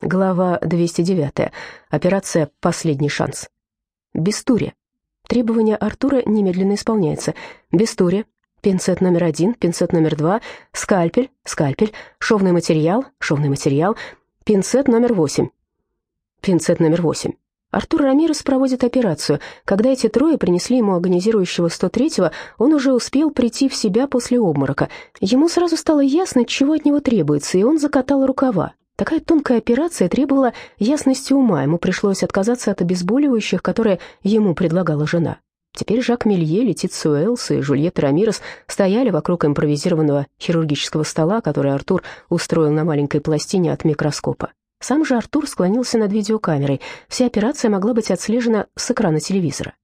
Глава 209. Операция «Последний шанс». Бестурия. Требование Артура немедленно исполняется. Бестурия. Пинцет номер один, пинцет номер два, скальпель, скальпель, шовный материал, шовный материал, пинцет номер восемь. Пинцет номер восемь. Артур Рамирес проводит операцию. Когда эти трое принесли ему агонизирующего 103-го, он уже успел прийти в себя после обморока. Ему сразу стало ясно, чего от него требуется, и он закатал рукава. Такая тонкая операция требовала ясности ума, ему пришлось отказаться от обезболивающих, которые ему предлагала жена. Теперь Жак Мелье, Летиция Уэллс и Жульетта Рамирес стояли вокруг импровизированного хирургического стола, который Артур устроил на маленькой пластине от микроскопа. Сам же Артур склонился над видеокамерой. Вся операция могла быть отслежена с экрана телевизора.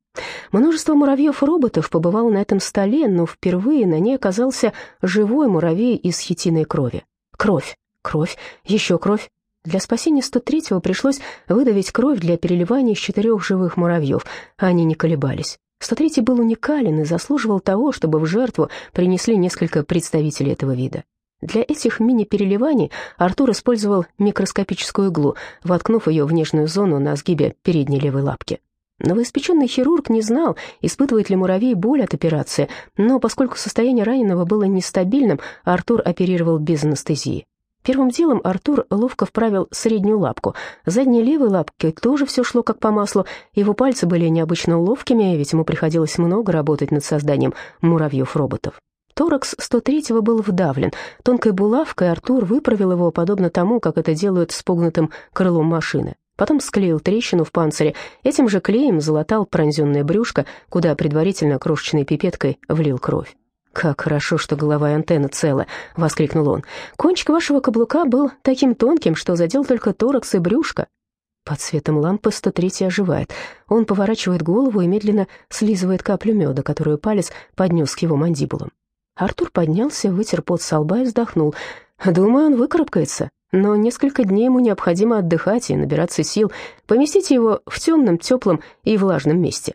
Множество муравьев-роботов побывало на этом столе, но впервые на ней оказался живой муравей из хитиной крови. Кровь. Кровь, еще кровь. Для спасения 103-го пришлось выдавить кровь для переливания из четырех живых муравьев. Они не колебались. 103-й был уникален и заслуживал того, чтобы в жертву принесли несколько представителей этого вида. Для этих мини-переливаний Артур использовал микроскопическую иглу, воткнув ее в нежную зону на сгибе передней левой лапки. Новоиспеченный хирург не знал, испытывает ли муравей боль от операции, но поскольку состояние раненого было нестабильным, Артур оперировал без анестезии. Первым делом Артур ловко вправил среднюю лапку. Задней левой лапке тоже все шло как по маслу. Его пальцы были необычно ловкими, ведь ему приходилось много работать над созданием муравьев-роботов. Торакс 103-го был вдавлен. Тонкой булавкой Артур выправил его, подобно тому, как это делают с погнутым крылом машины. Потом склеил трещину в панцире. Этим же клеем залатал пронзенное брюшко, куда предварительно крошечной пипеткой влил кровь. «Как хорошо, что голова и антенна целы!» — воскликнул он. «Кончик вашего каблука был таким тонким, что задел только торакс и брюшко». Под светом лампы 103 оживает. Он поворачивает голову и медленно слизывает каплю меда, которую палец поднес к его мандибулам. Артур поднялся, вытер пот со лба и вздохнул. «Думаю, он выкарабкается, но несколько дней ему необходимо отдыхать и набираться сил. Поместите его в темном, теплом и влажном месте».